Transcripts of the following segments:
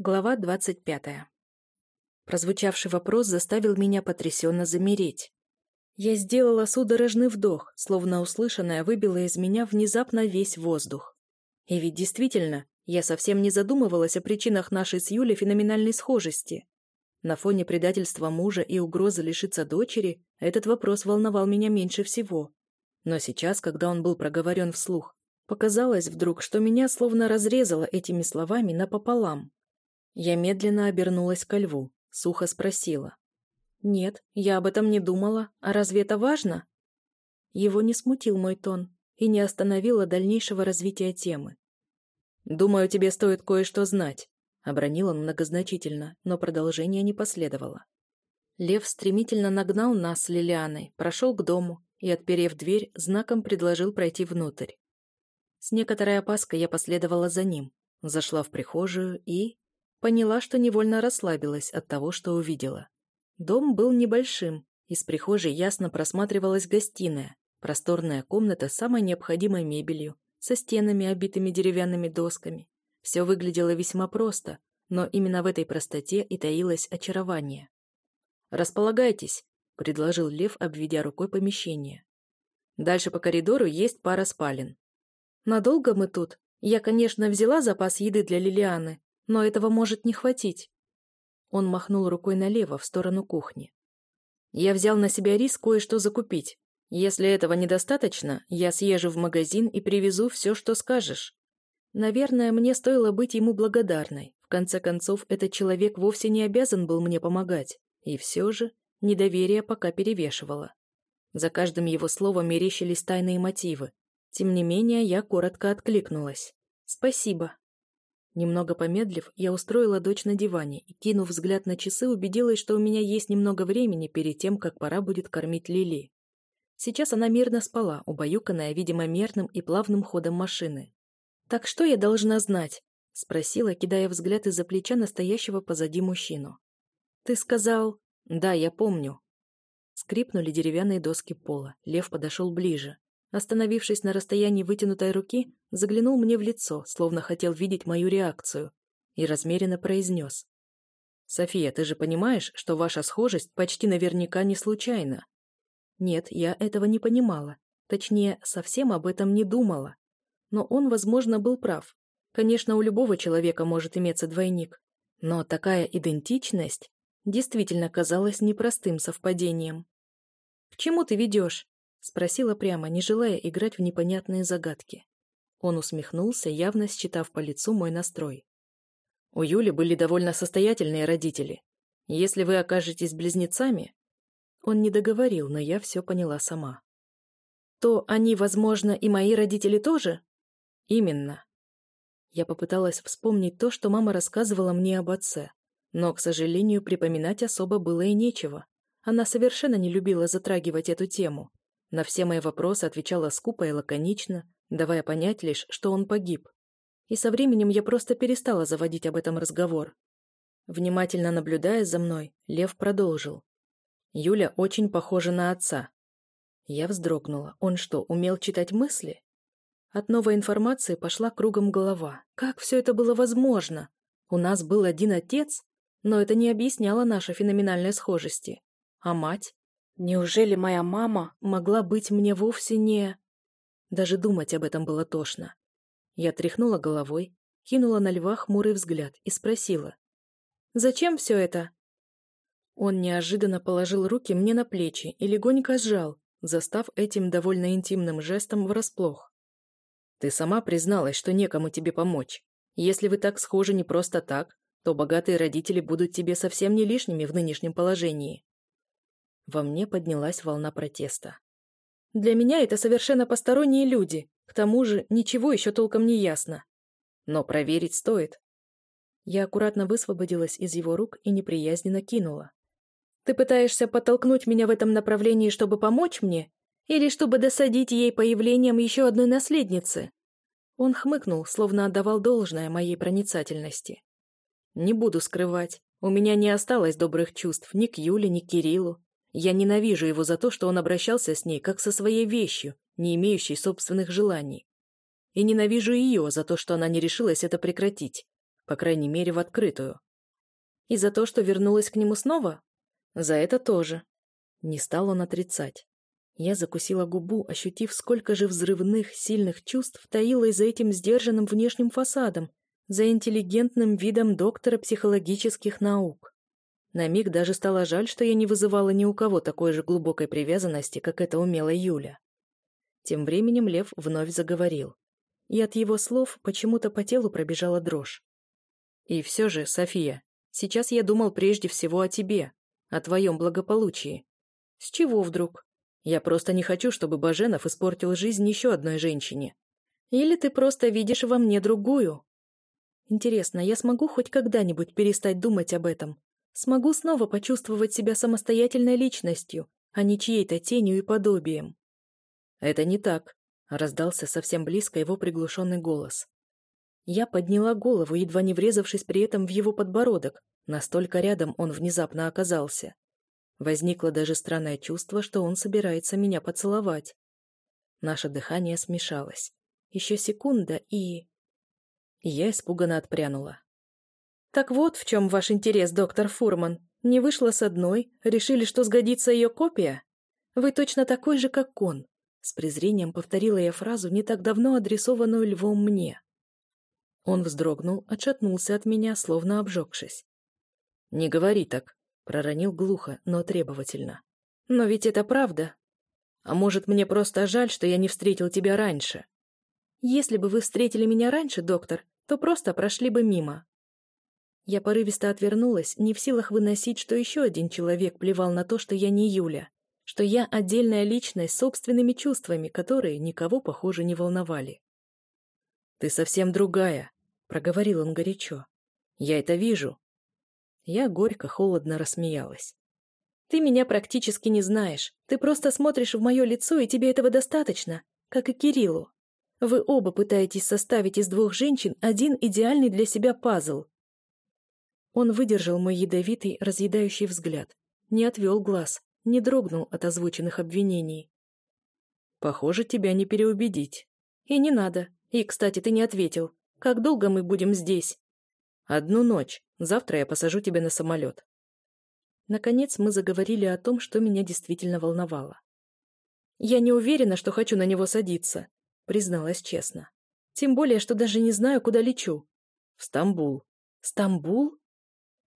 Глава двадцать пятая. Прозвучавший вопрос заставил меня потрясенно замереть. Я сделала судорожный вдох, словно услышанное выбило из меня внезапно весь воздух. И ведь действительно, я совсем не задумывалась о причинах нашей с Юлей феноменальной схожести. На фоне предательства мужа и угрозы лишиться дочери этот вопрос волновал меня меньше всего. Но сейчас, когда он был проговорен вслух, показалось вдруг, что меня словно разрезало этими словами напополам. Я медленно обернулась ко льву, сухо спросила. «Нет, я об этом не думала. А разве это важно?» Его не смутил мой тон и не остановило дальнейшего развития темы. «Думаю, тебе стоит кое-что знать», — обронил он многозначительно, но продолжения не последовало. Лев стремительно нагнал нас с Лилианой, прошел к дому и, отперев дверь, знаком предложил пройти внутрь. С некоторой опаской я последовала за ним, зашла в прихожую и... Поняла, что невольно расслабилась от того, что увидела. Дом был небольшим, из прихожей ясно просматривалась гостиная, просторная комната с самой необходимой мебелью, со стенами, обитыми деревянными досками. Все выглядело весьма просто, но именно в этой простоте и таилось очарование. «Располагайтесь», — предложил Лев, обведя рукой помещение. «Дальше по коридору есть пара спален». «Надолго мы тут? Я, конечно, взяла запас еды для Лилианы, но этого может не хватить. Он махнул рукой налево, в сторону кухни. Я взял на себя риск кое-что закупить. Если этого недостаточно, я съезжу в магазин и привезу все, что скажешь. Наверное, мне стоило быть ему благодарной. В конце концов, этот человек вовсе не обязан был мне помогать. И все же недоверие пока перевешивало. За каждым его словом мерещились тайные мотивы. Тем не менее, я коротко откликнулась. «Спасибо». Немного помедлив, я устроила дочь на диване и, кинув взгляд на часы, убедилась, что у меня есть немного времени перед тем, как пора будет кормить Лили. Сейчас она мирно спала, убаюканная, видимо, мерным и плавным ходом машины. «Так что я должна знать?» — спросила, кидая взгляд из-за плеча настоящего позади мужчину. «Ты сказал...» «Да, я помню». Скрипнули деревянные доски пола. Лев подошел ближе. Остановившись на расстоянии вытянутой руки, заглянул мне в лицо, словно хотел видеть мою реакцию, и размеренно произнес. «София, ты же понимаешь, что ваша схожесть почти наверняка не случайна?» Нет, я этого не понимала. Точнее, совсем об этом не думала. Но он, возможно, был прав. Конечно, у любого человека может иметься двойник. Но такая идентичность действительно казалась непростым совпадением. «К чему ты ведешь?» Спросила прямо, не желая играть в непонятные загадки. Он усмехнулся, явно считав по лицу мой настрой. У Юли были довольно состоятельные родители. Если вы окажетесь близнецами... Он не договорил, но я все поняла сама. То они, возможно, и мои родители тоже? Именно. Я попыталась вспомнить то, что мама рассказывала мне об отце. Но, к сожалению, припоминать особо было и нечего. Она совершенно не любила затрагивать эту тему. На все мои вопросы отвечала скупо и лаконично, давая понять лишь, что он погиб. И со временем я просто перестала заводить об этом разговор. Внимательно наблюдая за мной, Лев продолжил. Юля очень похожа на отца. Я вздрогнула. Он что, умел читать мысли? От новой информации пошла кругом голова. Как все это было возможно? У нас был один отец, но это не объясняло нашей феноменальной схожести. А мать? Неужели моя мама могла быть мне вовсе не... Даже думать об этом было тошно. Я тряхнула головой, кинула на льва хмурый взгляд и спросила. «Зачем все это?» Он неожиданно положил руки мне на плечи и легонько сжал, застав этим довольно интимным жестом врасплох. «Ты сама призналась, что некому тебе помочь. Если вы так схожи не просто так, то богатые родители будут тебе совсем не лишними в нынешнем положении. Во мне поднялась волна протеста. Для меня это совершенно посторонние люди. К тому же ничего еще толком не ясно. Но проверить стоит. Я аккуратно высвободилась из его рук и неприязненно кинула. «Ты пытаешься подтолкнуть меня в этом направлении, чтобы помочь мне? Или чтобы досадить ей появлением еще одной наследницы?» Он хмыкнул, словно отдавал должное моей проницательности. «Не буду скрывать. У меня не осталось добрых чувств ни к Юле, ни к Кириллу. Я ненавижу его за то, что он обращался с ней, как со своей вещью, не имеющей собственных желаний. И ненавижу ее за то, что она не решилась это прекратить. по крайней мере, в открытую. И за то, что вернулась к нему снова? За это тоже. Не стал он отрицать. Я закусила губу, ощутив, сколько же взрывных, сильных чувств таилось за этим сдержанным внешним фасадом, за интеллигентным видом доктора психологических наук. На миг даже стало жаль, что я не вызывала ни у кого такой же глубокой привязанности, как это умела Юля. Тем временем Лев вновь заговорил. И от его слов почему-то по телу пробежала дрожь. «И все же, София, сейчас я думал прежде всего о тебе, о твоем благополучии. С чего вдруг? Я просто не хочу, чтобы Баженов испортил жизнь еще одной женщине. Или ты просто видишь во мне другую? Интересно, я смогу хоть когда-нибудь перестать думать об этом? Смогу снова почувствовать себя самостоятельной личностью, а не чьей-то тенью и подобием? «Это не так», — раздался совсем близко его приглушенный голос. Я подняла голову, едва не врезавшись при этом в его подбородок, настолько рядом он внезапно оказался. Возникло даже странное чувство, что он собирается меня поцеловать. Наше дыхание смешалось. Еще секунда и... Я испуганно отпрянула. «Так вот в чем ваш интерес, доктор Фурман. Не вышла с одной, решили, что сгодится ее копия? Вы точно такой же, как он, с презрением повторила я фразу, не так давно адресованную львом мне. Он вздрогнул, отшатнулся от меня, словно обжегшись. «Не говори так», — проронил глухо, но требовательно. «Но ведь это правда. А может, мне просто жаль, что я не встретил тебя раньше?» «Если бы вы встретили меня раньше, доктор, то просто прошли бы мимо». Я порывисто отвернулась, не в силах выносить, что еще один человек плевал на то, что я не Юля что я отдельная личность с собственными чувствами, которые никого, похоже, не волновали. «Ты совсем другая», — проговорил он горячо. «Я это вижу». Я горько, холодно рассмеялась. «Ты меня практически не знаешь. Ты просто смотришь в мое лицо, и тебе этого достаточно, как и Кириллу. Вы оба пытаетесь составить из двух женщин один идеальный для себя пазл». Он выдержал мой ядовитый, разъедающий взгляд, не отвел глаз, не дрогнул от озвученных обвинений. «Похоже, тебя не переубедить. И не надо. И, кстати, ты не ответил. Как долго мы будем здесь?» «Одну ночь. Завтра я посажу тебя на самолет». Наконец мы заговорили о том, что меня действительно волновало. «Я не уверена, что хочу на него садиться», — призналась честно. «Тем более, что даже не знаю, куда лечу». «В Стамбул». «Стамбул?»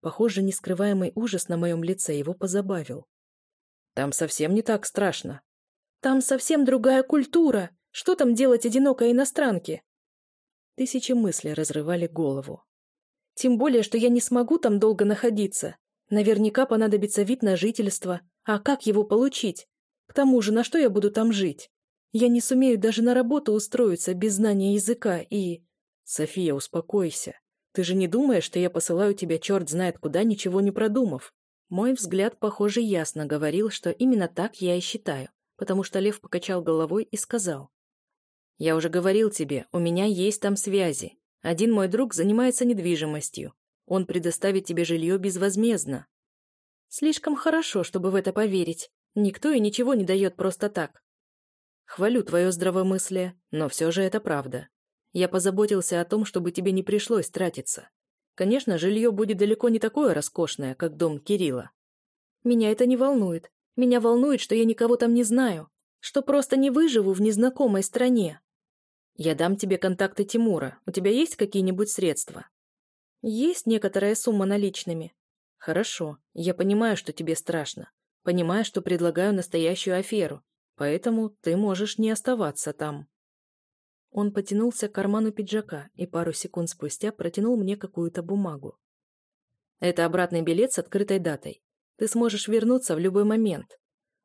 Похоже, нескрываемый ужас на моем лице его позабавил. Там совсем не так страшно. Там совсем другая культура. Что там делать одинокой иностранке? Тысячи мыслей разрывали голову. Тем более, что я не смогу там долго находиться. Наверняка понадобится вид на жительство. А как его получить? К тому же, на что я буду там жить? Я не сумею даже на работу устроиться без знания языка и... София, успокойся. Ты же не думаешь, что я посылаю тебя черт знает куда, ничего не продумав? Мой взгляд, похоже, ясно говорил, что именно так я и считаю, потому что Лев покачал головой и сказал. «Я уже говорил тебе, у меня есть там связи. Один мой друг занимается недвижимостью. Он предоставит тебе жилье безвозмездно». «Слишком хорошо, чтобы в это поверить. Никто и ничего не дает просто так». «Хвалю твое здравомыслие, но все же это правда. Я позаботился о том, чтобы тебе не пришлось тратиться. Конечно, жилье будет далеко не такое роскошное, как дом Кирилла. Меня это не волнует. Меня волнует, что я никого там не знаю, что просто не выживу в незнакомой стране. Я дам тебе контакты Тимура. У тебя есть какие-нибудь средства? Есть некоторая сумма наличными. Хорошо. Я понимаю, что тебе страшно. Понимаю, что предлагаю настоящую аферу. Поэтому ты можешь не оставаться там. Он потянулся к карману пиджака и пару секунд спустя протянул мне какую-то бумагу. «Это обратный билет с открытой датой. Ты сможешь вернуться в любой момент.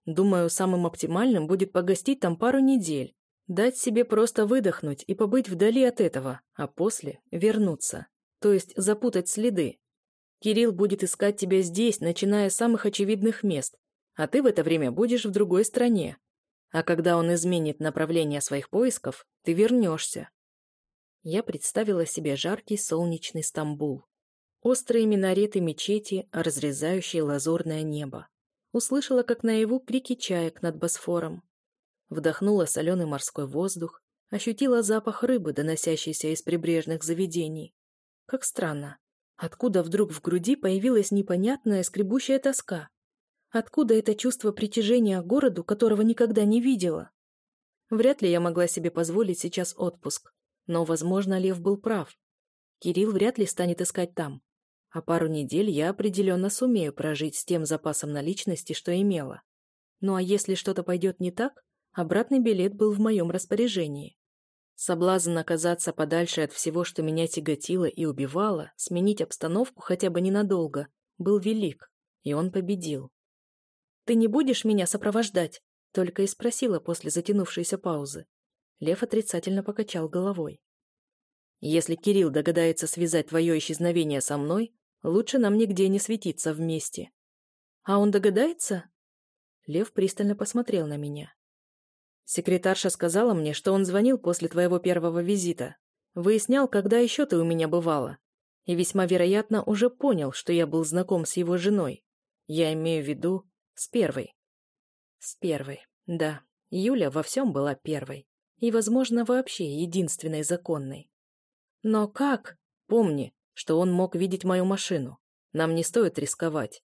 Думаю, самым оптимальным будет погостить там пару недель, дать себе просто выдохнуть и побыть вдали от этого, а после вернуться. То есть запутать следы. Кирилл будет искать тебя здесь, начиная с самых очевидных мест, а ты в это время будешь в другой стране, а когда он изменит направление своих поисков, ты вернешься. Я представила себе жаркий солнечный Стамбул. Острые минареты мечети, разрезающие лазурное небо. Услышала, как наяву крики чаек над Босфором. Вдохнула соленый морской воздух, ощутила запах рыбы, доносящийся из прибрежных заведений. Как странно. Откуда вдруг в груди появилась непонятная скребущая тоска? Откуда это чувство притяжения к городу, которого никогда не видела? Вряд ли я могла себе позволить сейчас отпуск. Но, возможно, Лев был прав. Кирилл вряд ли станет искать там. А пару недель я определенно сумею прожить с тем запасом наличности, что имела. Ну а если что-то пойдет не так, обратный билет был в моем распоряжении. Соблазн оказаться подальше от всего, что меня тяготило и убивало, сменить обстановку хотя бы ненадолго, был велик, и он победил. «Ты не будешь меня сопровождать?» Только и спросила после затянувшейся паузы. Лев отрицательно покачал головой. «Если Кирилл догадается связать твое исчезновение со мной, лучше нам нигде не светиться вместе». «А он догадается?» Лев пристально посмотрел на меня. «Секретарша сказала мне, что он звонил после твоего первого визита. Выяснял, когда еще ты у меня бывала. И весьма вероятно уже понял, что я был знаком с его женой. Я имею в виду с первой. С первой, да. Юля во всем была первой. И, возможно, вообще единственной законной. Но как? Помни, что он мог видеть мою машину. Нам не стоит рисковать.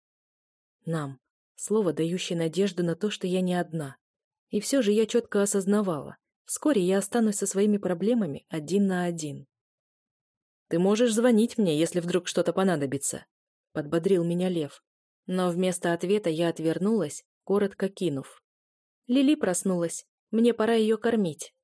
Нам. Слово, дающее надежду на то, что я не одна. И все же я четко осознавала. Вскоре я останусь со своими проблемами один на один. «Ты можешь звонить мне, если вдруг что-то понадобится», — подбодрил меня Лев. Но вместо ответа я отвернулась, коротко кинув. Лили проснулась. Мне пора ее кормить.